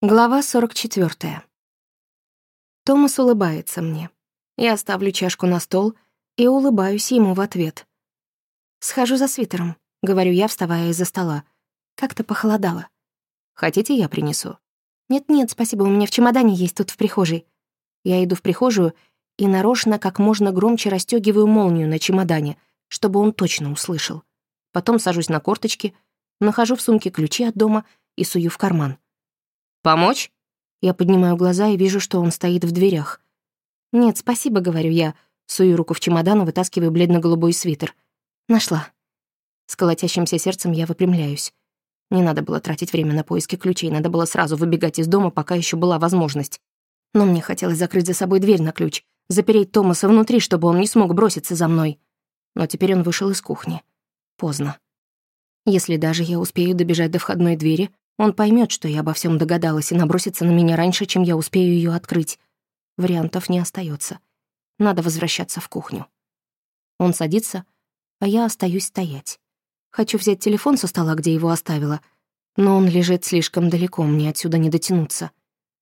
Глава 44. Томас улыбается мне. Я ставлю чашку на стол и улыбаюсь ему в ответ. «Схожу за свитером», — говорю я, вставая из-за стола. Как-то похолодало. «Хотите, я принесу?» «Нет-нет, спасибо, у меня в чемодане есть тут в прихожей». Я иду в прихожую и нарочно как можно громче расстёгиваю молнию на чемодане, чтобы он точно услышал. Потом сажусь на корточки, нахожу в сумке ключи от дома и сую в карман. «Помочь?» Я поднимаю глаза и вижу, что он стоит в дверях. «Нет, спасибо», — говорю я, сую руку в чемодан и вытаскиваю бледно-голубой свитер. «Нашла». С колотящимся сердцем я выпрямляюсь. Не надо было тратить время на поиски ключей, надо было сразу выбегать из дома, пока еще была возможность. Но мне хотелось закрыть за собой дверь на ключ, запереть Томаса внутри, чтобы он не смог броситься за мной. Но теперь он вышел из кухни. Поздно. Если даже я успею добежать до входной двери, он поймет, что я обо всем догадалась, и набросится на меня раньше, чем я успею ее открыть. Вариантов не остается. Надо возвращаться в кухню. Он садится, а я остаюсь стоять. Хочу взять телефон со стола, где его оставила, но он лежит слишком далеко, мне отсюда не дотянуться.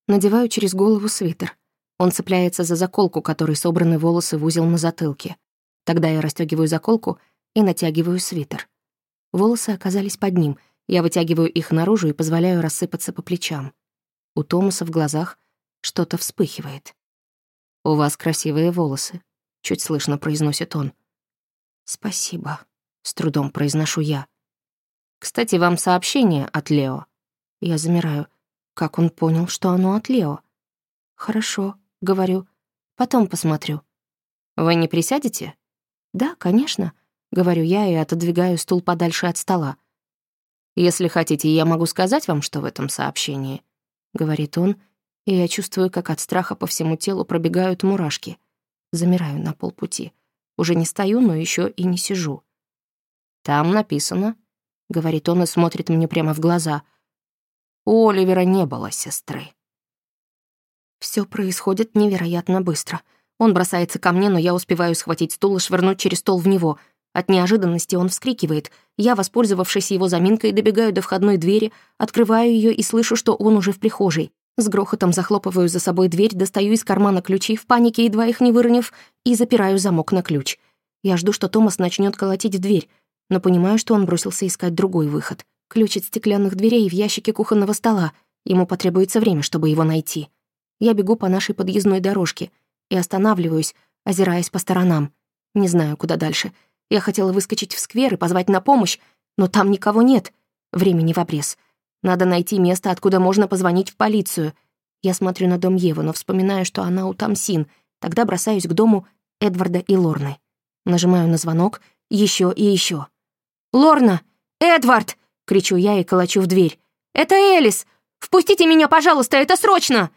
Надеваю через голову свитер. Он цепляется за заколку, которой собраны волосы в узел на затылке. Тогда я расстегиваю заколку и натягиваю свитер. Волосы оказались под ним — я вытягиваю их наружу и позволяю рассыпаться по плечам. У Томаса в глазах что-то вспыхивает. «У вас красивые волосы», — чуть слышно произносит он. «Спасибо», — с трудом произношу я. «Кстати, вам сообщение от Лео». Я замираю. Как он понял, что оно от Лео? «Хорошо», — говорю. «Потом посмотрю». «Вы не присядете?» «Да, конечно», — говорю я и отодвигаю стул подальше от стола. «Если хотите, я могу сказать вам, что в этом сообщении», — говорит он, и я чувствую, как от страха по всему телу пробегают мурашки. Замираю на полпути. Уже не стою, но еще и не сижу. «Там написано», — говорит он и смотрит мне прямо в глаза. «У Оливера не было сестры». Все происходит невероятно быстро. Он бросается ко мне, но я успеваю схватить стул и швырнуть через стол в него — от неожиданности он вскрикивает. Я, воспользовавшись его заминкой, добегаю до входной двери, открываю ее и слышу, что он уже в прихожей. С грохотом захлопываю за собой дверь, достаю из кармана ключи, в панике едва их не выронив, и запираю замок на ключ. Я жду, что Томас начнет колотить в дверь, но понимаю, что он бросился искать другой выход. Ключ от стеклянных дверей в ящике кухонного стола. Ему потребуется время, чтобы его найти. Я бегу по нашей подъездной дорожке и останавливаюсь, озираясь по сторонам. Не знаю, куда дальше — я хотела выскочить в сквер и позвать на помощь, но там никого нет. Времени в обрез. Надо найти место, откуда можно позвонить в полицию. Я смотрю на дом Евы, но вспоминаю, что она у Тамсин. Тогда бросаюсь к дому Эдварда и Лорны. Нажимаю на звонок еще и еще. «Лорна! Эдвард!» — кричу я и колочу в дверь. «Это Элис! Впустите меня, пожалуйста, это срочно!»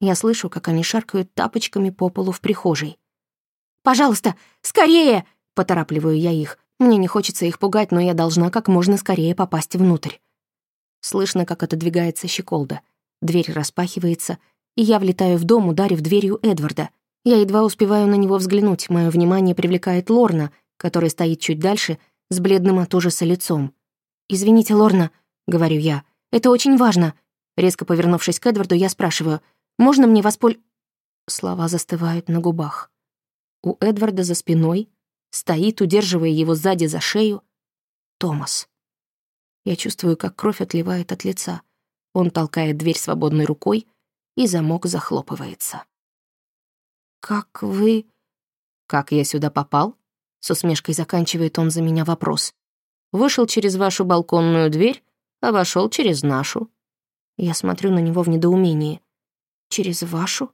Я слышу, как они шаркают тапочками по полу в прихожей. «Пожалуйста, скорее!» Поторапливаю я их. Мне не хочется их пугать, но я должна как можно скорее попасть внутрь. Слышно, как отодвигается щеколда. Дверь распахивается, и я влетаю в дом, ударив дверью Эдварда. Я едва успеваю на него взглянуть. Мое внимание привлекает Лорна, который стоит чуть дальше, с бледным от ужаса лицом. «Извините, Лорна», — говорю я, — «это очень важно». Резко повернувшись к Эдварду, я спрашиваю, «Можно мне восполь...» Слова застывают на губах. У Эдварда за спиной Стоит, удерживая его сзади за шею, Томас. Я чувствую, как кровь отливает от лица. Он толкает дверь свободной рукой, и замок захлопывается. «Как вы...» «Как я сюда попал?» С усмешкой заканчивает он за меня вопрос. «Вышел через вашу балконную дверь, а вошел через нашу». Я смотрю на него в недоумении. «Через вашу?»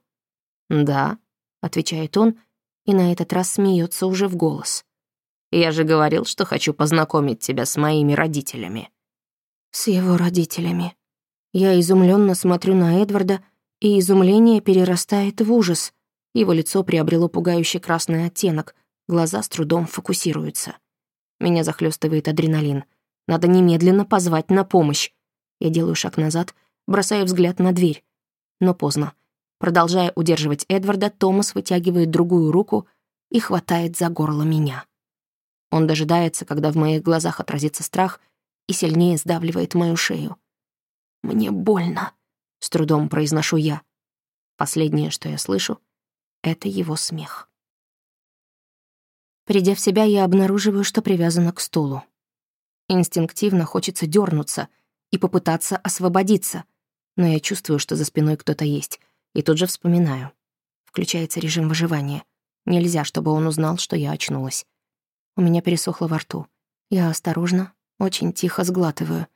«Да», — отвечает он, и на этот раз смеется уже в голос. «Я же говорил, что хочу познакомить тебя с моими родителями». «С его родителями». Я изумленно смотрю на Эдварда, и изумление перерастает в ужас. Его лицо приобрело пугающий красный оттенок, глаза с трудом фокусируются. Меня захлестывает адреналин. Надо немедленно позвать на помощь. Я делаю шаг назад, бросаю взгляд на дверь. Но поздно. Продолжая удерживать Эдварда, Томас вытягивает другую руку и хватает за горло меня. Он дожидается, когда в моих глазах отразится страх, и сильнее сдавливает мою шею. «Мне больно», С трудом произношу я. Последнее, что я слышу, — это его смех. Придя в себя, я обнаруживаю, что привязана к стулу. Инстинктивно хочется дернуться и попытаться освободиться, но я чувствую, что за спиной кто-то есть, и тут же вспоминаю. Включается режим выживания. Нельзя, чтобы он узнал, что я очнулась. У меня пересохло во рту. Я осторожно, очень тихо сглатываю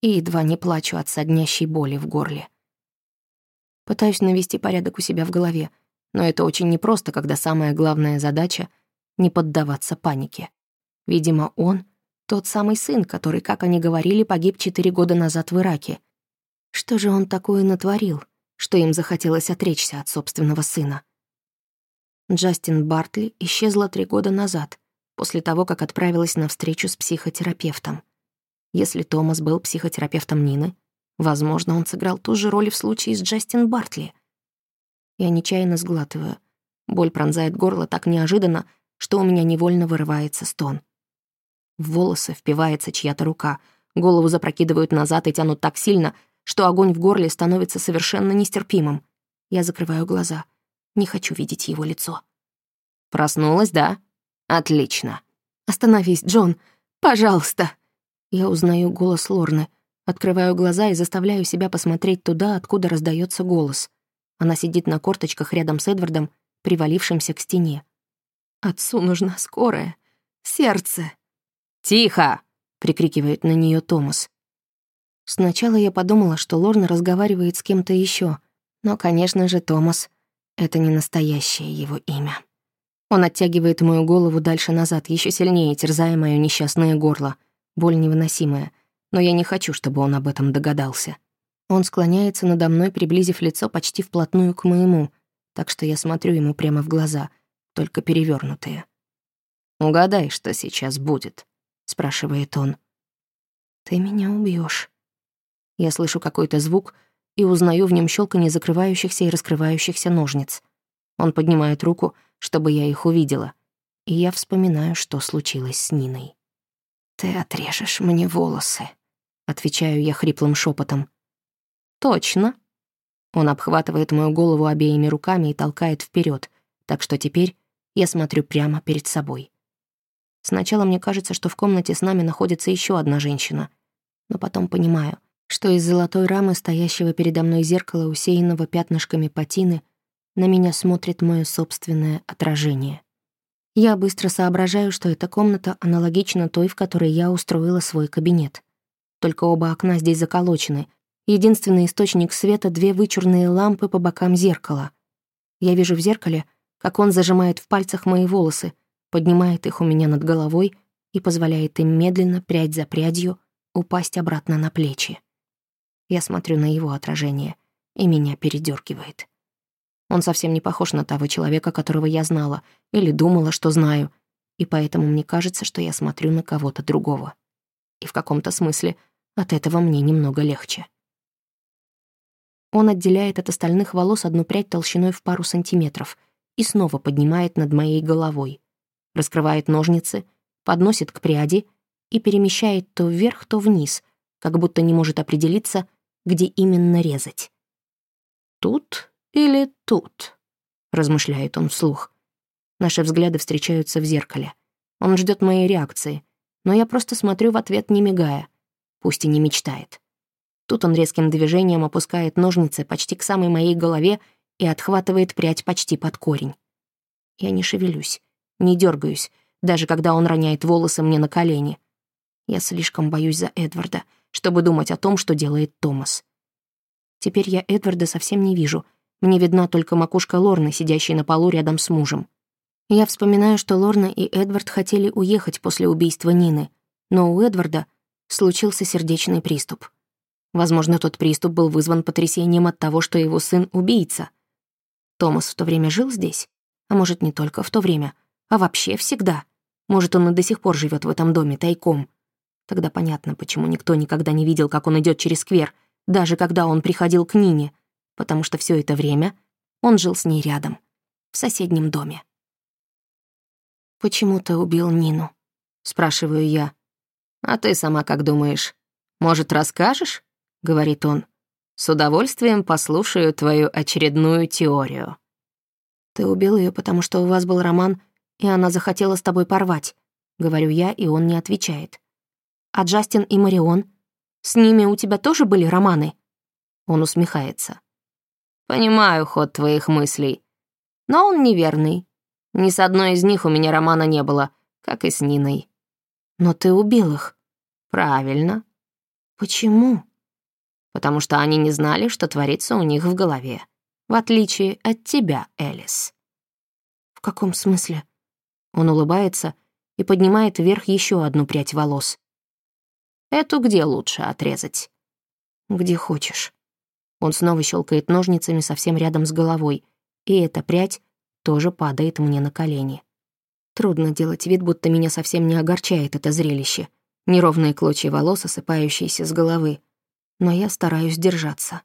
и едва не плачу от соднящей боли в горле. Пытаюсь навести порядок у себя в голове, но это очень непросто, когда самая главная задача — не поддаваться панике. Видимо, он — тот самый сын, который, как они говорили, погиб четыре года назад в Ираке. Что же он такое натворил, что им захотелось отречься от собственного сына? Джастин Бартли исчезла три года назад, после того, как отправилась на встречу с психотерапевтом. Если Томас был психотерапевтом Нины, возможно, он сыграл ту же роль в случае с Джастин Бартли. Я нечаянно сглатываю. Боль пронзает горло так неожиданно, что у меня невольно вырывается стон. В волосы впивается чья-то рука, голову запрокидывают назад и тянут так сильно, что огонь в горле становится совершенно нестерпимым. Я закрываю глаза. Не хочу видеть его лицо. «Проснулась, да? Отлично. Остановись, Джон. Пожалуйста!» Я узнаю голос Лорны, открываю глаза и заставляю себя посмотреть туда, откуда раздается голос. Она сидит на корточках рядом с Эдвардом, привалившимся к стене. «Отцу нужна скорая. Сердце!» «Тихо!» — прикрикивает на нее Томас. Сначала я подумала, что Лорна разговаривает с кем-то еще, но, конечно же, Томас — это не настоящее его имя. Он оттягивает мою голову дальше назад, еще сильнее терзая мое несчастное горло — боль невыносимая, но я не хочу, чтобы он об этом догадался. Он склоняется надо мной, приблизив лицо почти вплотную к моему, так что я смотрю ему прямо в глаза, только перевернутые. «Угадай, что сейчас будет», — спрашивает он. «Ты меня убьешь. Я слышу какой-то звук и узнаю в нем щелканье закрывающихся и раскрывающихся ножниц. Он поднимает руку, чтобы я их увидела, и я вспоминаю, что случилось с Ниной. «Ты отрежешь мне волосы», — отвечаю я хриплым шепотом. «Точно». Он обхватывает мою голову обеими руками и толкает вперед, так что теперь я смотрю прямо перед собой. Сначала мне кажется, что в комнате с нами находится еще одна женщина, но потом понимаю, что из золотой рамы, стоящего передо мной зеркала, усеянного пятнышками патины, на меня смотрит мое собственное отражение. Я быстро соображаю, что эта комната аналогична той, в которой я устроила свой кабинет. Только оба окна здесь заколочены. Единственный источник света — две вычурные лампы по бокам зеркала. Я вижу в зеркале, как он зажимает в пальцах мои волосы, поднимает их у меня над головой и позволяет им медленно, прядь за прядью, упасть обратно на плечи. Я смотрю на его отражение, и меня передергивает. Он совсем не похож на того человека, которого я знала или думала, что знаю, и поэтому мне кажется, что я смотрю на кого-то другого. И в каком-то смысле от этого мне немного легче. Он отделяет от остальных волос одну прядь толщиной в пару сантиметров и снова поднимает над моей головой, раскрывает ножницы, подносит к пряди и перемещает то вверх, то вниз, как будто не может определиться, где именно резать. Тут или тут?» — размышляет он вслух. Наши взгляды встречаются в зеркале. Он ждет моей реакции, но я просто смотрю в ответ, не мигая, пусть и не мечтает. Тут он резким движением опускает ножницы почти к самой моей голове и отхватывает прядь почти под корень. Я не шевелюсь, не дергаюсь, даже когда он роняет волосы мне на колени. Я слишком боюсь за Эдварда, чтобы думать о том, что делает Томас. Теперь я Эдварда совсем не вижу — мне видна только макушка Лорны, сидящей на полу рядом с мужем. Я вспоминаю, что Лорна и Эдвард хотели уехать после убийства Нины, но у Эдварда случился сердечный приступ. Возможно, тот приступ был вызван потрясением от того, что его сын — убийца. Томас в то время жил здесь? А может, не только в то время, а вообще всегда. Может, он и до сих пор живет в этом доме тайком. Тогда понятно, почему никто никогда не видел, как он идет через сквер, даже когда он приходил к Нине — потому что все это время он жил с ней рядом, в соседнем доме. «Почему ты убил Нину?» — спрашиваю я. «А ты сама как думаешь? Может, расскажешь?» — говорит он. С удовольствием послушаю твою очередную теорию». «Ты убил ее, потому что у вас был роман, и она захотела с тобой порвать», — говорю я, и он не отвечает. «А Джастин и Марион? С ними у тебя тоже были романы?» Он усмехается. «Понимаю ход твоих мыслей, но он неверный. Ни с одной из них у меня романа не было, как и с Ниной». «Но ты убил их». «Правильно». «Почему?» «Потому что они не знали, что творится у них в голове. В отличие от тебя, Элис». «В каком смысле?» Он улыбается и поднимает вверх еще одну прядь волос. «Эту где лучше отрезать?» «Где хочешь». Он снова щелкает ножницами совсем рядом с головой, и эта прядь тоже падает мне на колени. Трудно делать вид, будто меня совсем не огорчает это зрелище. Неровные клочья волос, осыпающиеся с головы. Но я стараюсь держаться.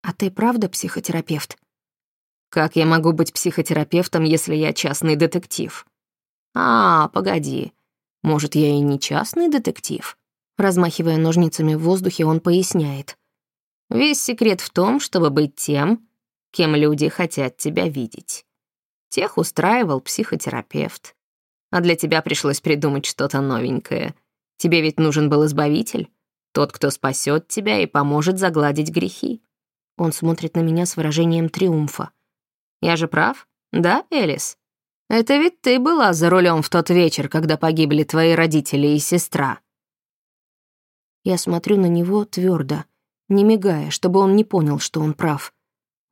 «А ты правда психотерапевт?» «Как я могу быть психотерапевтом, если я частный детектив?» «А, погоди. Может, я и не частный детектив?» Размахивая ножницами в воздухе, он поясняет. «Весь секрет в том, чтобы быть тем, кем люди хотят тебя видеть. Тех устраивал психотерапевт. А для тебя пришлось придумать что-то новенькое. Тебе ведь нужен был избавитель, тот, кто спасет тебя и поможет загладить грехи. Он смотрит на меня с выражением триумфа. Я же прав, да, Элис? Это ведь ты была за рулем в тот вечер, когда погибли твои родители и сестра. Я смотрю на него твердо, не мигая, чтобы он не понял, что он прав.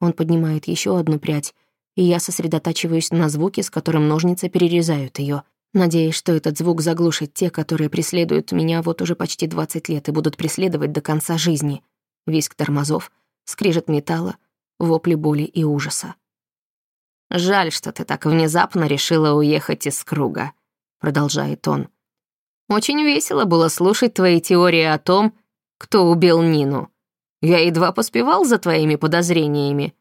Он поднимает еще одну прядь, и я сосредотачиваюсь на звуке, с которым ножницы перерезают ее, надеясь, что этот звук заглушит те, которые преследуют меня вот уже почти 20 лет и будут преследовать до конца жизни. Виск тормозов, скрежет металла, вопли боли и ужаса. «Жаль, что ты так внезапно решила уехать из круга», — продолжает он. «Очень весело было слушать твои теории о том, кто убил Нину. Я едва поспевал за твоими подозрениями.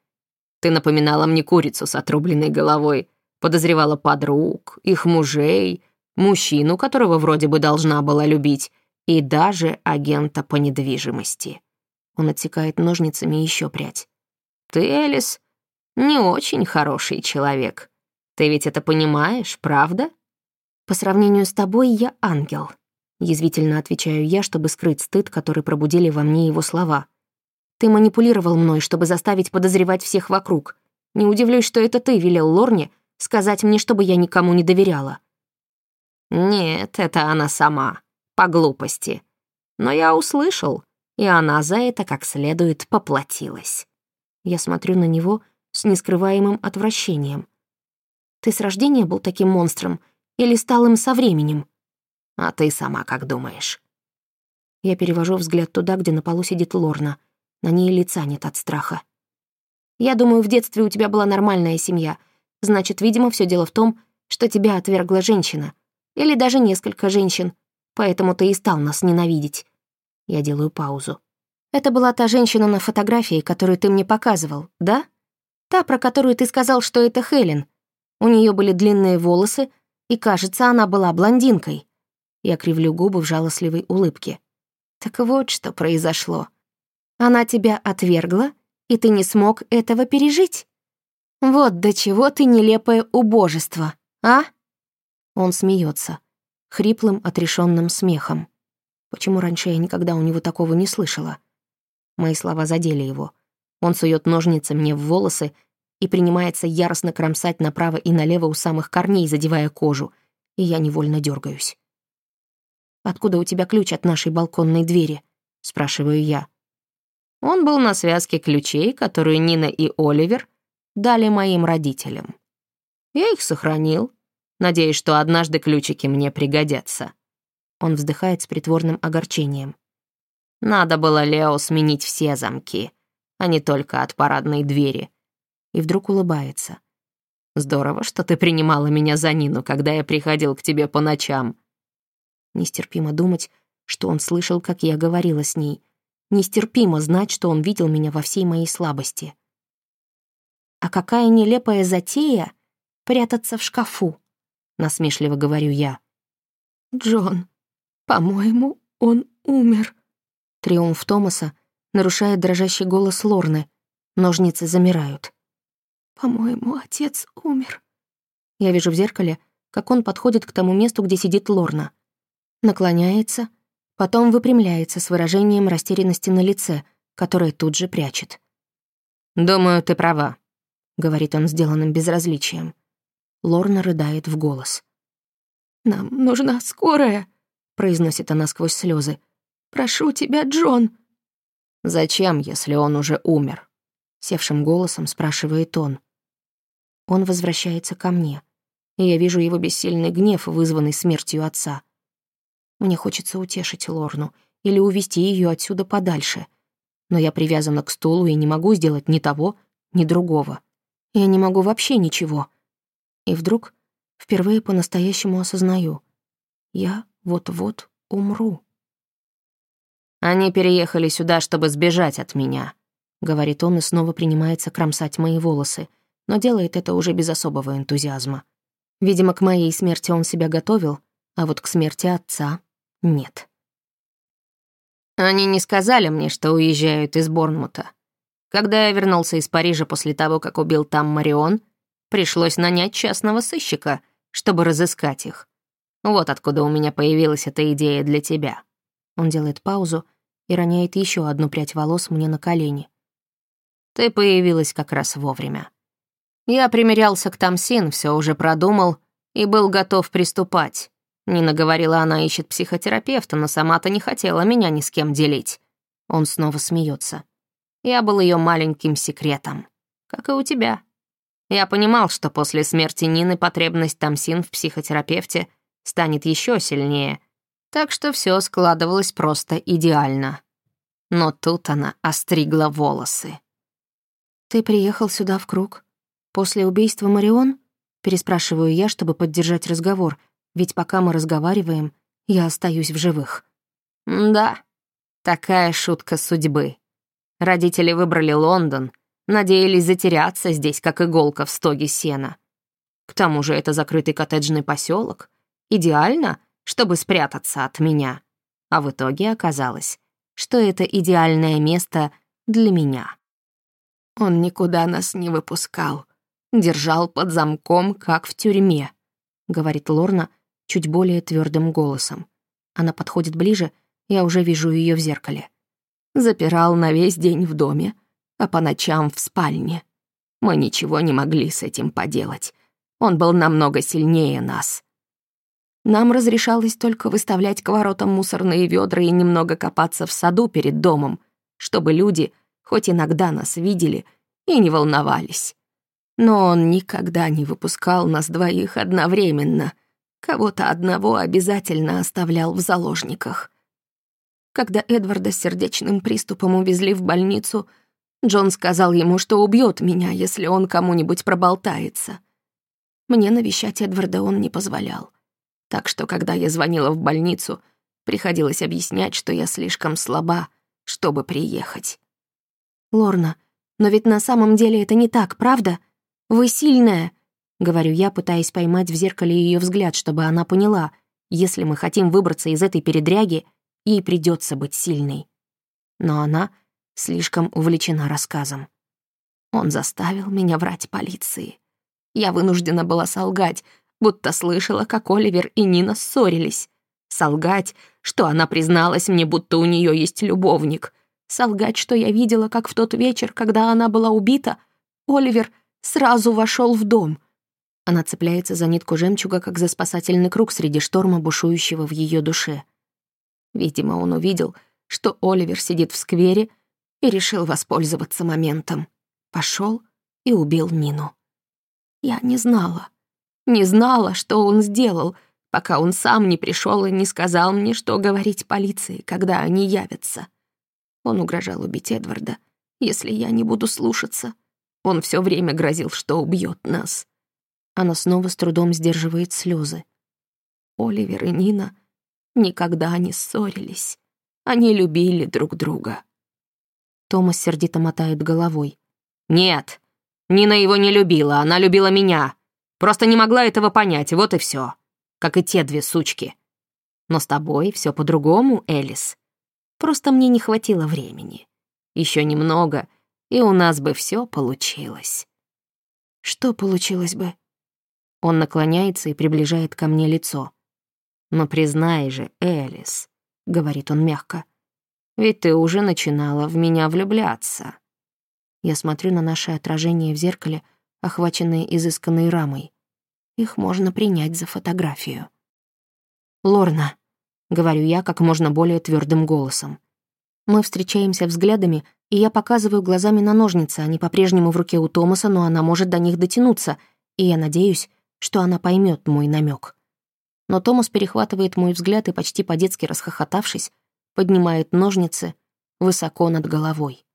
Ты напоминала мне курицу с отрубленной головой, подозревала подруг, их мужей, мужчину, которого вроде бы должна была любить, и даже агента по недвижимости. Он отсекает ножницами еще прядь. Ты, Элис, не очень хороший человек. Ты ведь это понимаешь, правда? По сравнению с тобой я ангел. Язвительно отвечаю я, чтобы скрыть стыд, который пробудили во мне его слова. Ты манипулировал мной, чтобы заставить подозревать всех вокруг. Не удивлюсь, что это ты велел Лорне сказать мне, чтобы я никому не доверяла». «Нет, это она сама. По глупости. Но я услышал, и она за это как следует поплатилась». Я смотрю на него с нескрываемым отвращением. «Ты с рождения был таким монстром или стал им со временем?» «А ты сама как думаешь?» Я перевожу взгляд туда, где на полу сидит Лорна — на ней лица нет от страха. «Я думаю, в детстве у тебя была нормальная семья. Значит, видимо, все дело в том, что тебя отвергла женщина. Или даже несколько женщин. Поэтому ты и стал нас ненавидеть». Я делаю паузу. «Это была та женщина на фотографии, которую ты мне показывал, да? Та, про которую ты сказал, что это Хелен. У нее были длинные волосы, и, кажется, она была блондинкой». Я кривлю губы в жалостливой улыбке. «Так вот, что произошло». Она тебя отвергла, и ты не смог этого пережить. Вот до чего ты нелепое убожество, а?» Он смеется, хриплым, отрешенным смехом. Почему раньше я никогда у него такого не слышала? Мои слова задели его. Он сует ножницы мне в волосы и принимается яростно кромсать направо и налево у самых корней, задевая кожу, и я невольно дергаюсь. «Откуда у тебя ключ от нашей балконной двери?» — спрашиваю я. Он был на связке ключей, которую Нина и Оливер дали моим родителям. Я их сохранил, надеясь, что однажды ключики мне пригодятся. Он вздыхает с притворным огорчением. Надо было Лео сменить все замки, а не только от парадной двери. И вдруг улыбается. Здорово, что ты принимала меня за Нину, когда я приходил к тебе по ночам. Нестерпимо думать, что он слышал, как я говорила с ней — Нестерпимо знать, что он видел меня во всей моей слабости. А какая нелепая затея прятаться в шкафу, насмешливо говорю я. Джон, по-моему, он умер. Триумф Томаса нарушает дрожащий голос Лорны. Ножницы замирают. «По-моему, отец умер». Я вижу в зеркале, как он подходит к тому месту, где сидит Лорна. Наклоняется, потом выпрямляется с выражением растерянности на лице, которое тут же прячет. «Думаю, ты права», — говорит он сделанным безразличием. Лорна рыдает в голос. «Нам нужна скорая», — произносит она сквозь слезы. «Прошу тебя, Джон». «Зачем, если он уже умер?» — севшим голосом спрашивает он. Он возвращается ко мне, и я вижу его бессильный гнев, вызванный смертью отца. Мне хочется утешить Лорну или увести ее отсюда подальше, но я привязана к стулу и не могу сделать ни того, ни другого. Я не могу вообще ничего. И вдруг впервые по-настоящему осознаю. Я вот-вот умру. «Они переехали сюда, чтобы сбежать от меня», — говорит он и снова принимается кромсать мои волосы, но делает это уже без особого энтузиазма. Видимо, к моей смерти он себя готовил, а вот к смерти отца — нет. Они не сказали мне, что уезжают из Борнмута. Когда я вернулся из Парижа после того, как убил там Марион, пришлось нанять частного сыщика, чтобы разыскать их. Вот откуда у меня появилась эта идея для тебя. Он делает паузу и роняет еще одну прядь волос мне на колени. Ты появилась как раз вовремя. Я примерялся к Тамсин, все уже продумал и был готов приступать. Нина говорила, она ищет психотерапевта, но сама-то не хотела меня ни с кем делить. Он снова смеется. Я был ее маленьким секретом, как и у тебя. Я понимал, что после смерти Нины потребность Тамсин в психотерапевте станет еще сильнее — так что все складывалось просто идеально. Но тут она остригла волосы. «Ты приехал сюда в круг? После убийства Марион?» Переспрашиваю я, чтобы поддержать разговор, ведь пока мы разговариваем, я остаюсь в живых. «Да, такая шутка судьбы. Родители выбрали Лондон, надеялись затеряться здесь, как иголка в стоге сена. К тому же это закрытый коттеджный поселок. Идеально — чтобы спрятаться от меня. А в итоге оказалось, что это идеальное место для меня. Он никуда нас не выпускал, держал под замком, как в тюрьме, говорит Лорна чуть более твердым голосом. Она подходит ближе, я уже вижу ее в зеркале. Запирал на весь день в доме, а по ночам в спальне. Мы ничего не могли с этим поделать. Он был намного сильнее нас. Нам разрешалось только выставлять к воротам мусорные ведра и немного копаться в саду перед домом, чтобы люди хоть иногда нас видели и не волновались. Но он никогда не выпускал нас двоих одновременно. Кого-то одного обязательно оставлял в заложниках. Когда Эдварда с сердечным приступом увезли в больницу, Джон сказал ему, что убьет меня, если он кому-нибудь проболтается. Мне навещать Эдварда он не позволял. Так что, когда я звонила в больницу, приходилось объяснять, что я слишком слаба, чтобы приехать. «Лорна, но ведь на самом деле это не так, правда? Вы сильная», — говорю я, пытаясь поймать в зеркале ее взгляд, чтобы она поняла, если мы хотим выбраться из этой передряги, ей придется быть сильной. Но она слишком увлечена рассказом. Он заставил меня врать полиции. Я вынуждена была солгать, будто слышала, как Оливер и Нина ссорились. Солгать, что она призналась мне, будто у нее есть любовник. Солгать, что я видела, как в тот вечер, когда она была убита, Оливер сразу вошел в дом. Она цепляется за нитку жемчуга, как за спасательный круг среди шторма, бушующего в ее душе. Видимо, он увидел, что Оливер сидит в сквере и решил воспользоваться моментом. Пошел и убил Нину. Я не знала. Не знала, что он сделал, пока он сам не пришел и не сказал мне, что говорить полиции, когда они явятся. Он угрожал убить Эдварда, если я не буду слушаться. Он все время грозил, что убьет нас. Она снова с трудом сдерживает слезы. Оливер и Нина никогда не ссорились. Они любили друг друга. Томас сердито мотает головой. «Нет, Нина его не любила, она любила меня. Просто не могла этого понять, вот и все. Как и те две сучки. Но с тобой все по-другому, Элис. Просто мне не хватило времени. Еще немного, и у нас бы все получилось». «Что получилось бы?» Он наклоняется и приближает ко мне лицо. «Но признай же, Элис», — говорит он мягко, «ведь ты уже начинала в меня влюбляться». Я смотрю на наше отражение в зеркале, охваченные изысканной рамой. Их можно принять за фотографию. «Лорна», — говорю я как можно более твердым голосом. Мы встречаемся взглядами, и я показываю глазами на ножницы, они по-прежнему в руке у Томаса, но она может до них дотянуться, и я надеюсь, что она поймет мой намек. Но Томас перехватывает мой взгляд и, почти по-детски расхохотавшись, поднимает ножницы высоко над головой.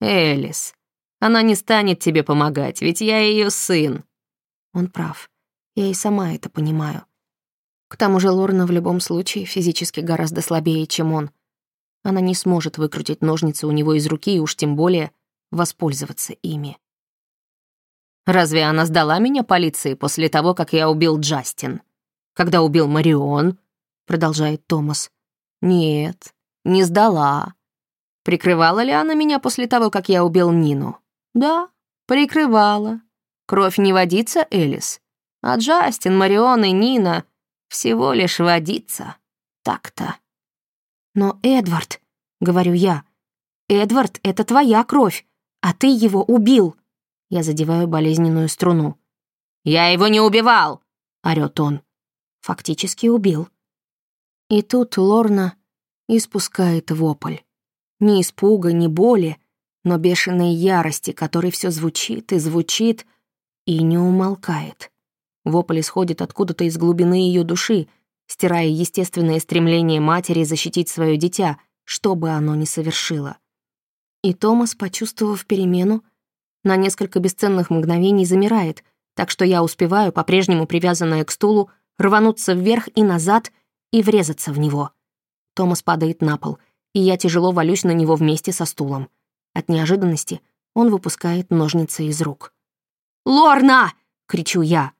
«Элис, она не станет тебе помогать, ведь я ее сын». Он прав. Я и сама это понимаю. К тому же Лорна в любом случае физически гораздо слабее, чем он. Она не сможет выкрутить ножницы у него из руки и уж тем более воспользоваться ими. Разве она сдала меня полиции после того, как я убил Джастин? Когда убил Марион? Продолжает Томас. Нет, не сдала. Прикрывала ли она меня после того, как я убил Нину? Да, прикрывала. Кровь не водится, Элис. А Джастин, Марион и Нина всего лишь водится. Так-то. Но Эдвард, говорю я, Эдвард — это твоя кровь, а ты его убил. Я задеваю болезненную струну. «Я его не убивал!» — орёт он. Фактически убил. И тут Лорна испускает вопль. Ни испуга, ни боли, но бешеной ярости, который все звучит и звучит и не умолкает. Вопль исходит откуда-то из глубины ее души, стирая естественное стремление матери защитить свое дитя, что бы оно ни совершило. И Томас, почувствовав перемену, на несколько бесценных мгновений замирает, так что я успеваю, по-прежнему привязанная к стулу, рвануться вверх и назад и врезаться в него. Томас падает на пол, и я тяжело валюсь на него вместе со стулом. От неожиданности он выпускает ножницы из рук. «Лорна!» — кричу я.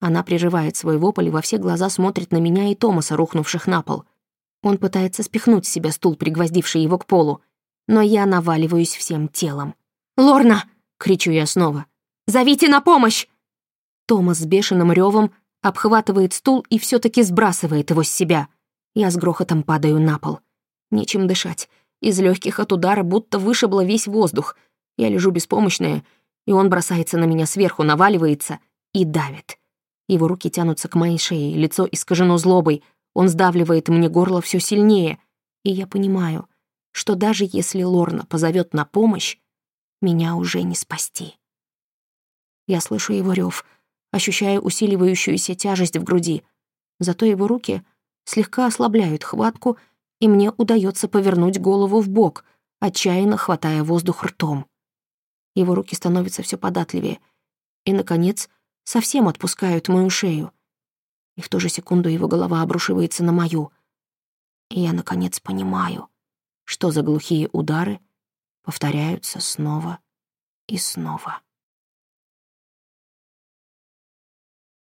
Она прерывает свой вопль и во все глаза смотрит на меня и Томаса, рухнувших на пол. Он пытается спихнуть с себя стул, пригвоздивший его к полу, но я наваливаюсь всем телом. «Лорна!» — кричу я снова. «Зовите на помощь!» Томас с бешеным ревом обхватывает стул и все таки сбрасывает его с себя. Я с грохотом падаю на пол. Нечем дышать. Из легких от удара будто вышибло весь воздух. Я лежу беспомощная, и он бросается на меня сверху, наваливается и давит. Его руки тянутся к моей шее, лицо искажено злобой. Он сдавливает мне горло все сильнее. И я понимаю, что даже если Лорна позовет на помощь, меня уже не спасти. Я слышу его рев, ощущаю усиливающуюся тяжесть в груди. Зато его руки слегка ослабляют хватку, и мне удается повернуть голову в бок, отчаянно хватая воздух ртом. Его руки становятся все податливее, и, наконец, совсем отпускают мою шею. И в ту же секунду его голова обрушивается на мою. И я, наконец, понимаю, что за глухие удары повторяются снова и снова.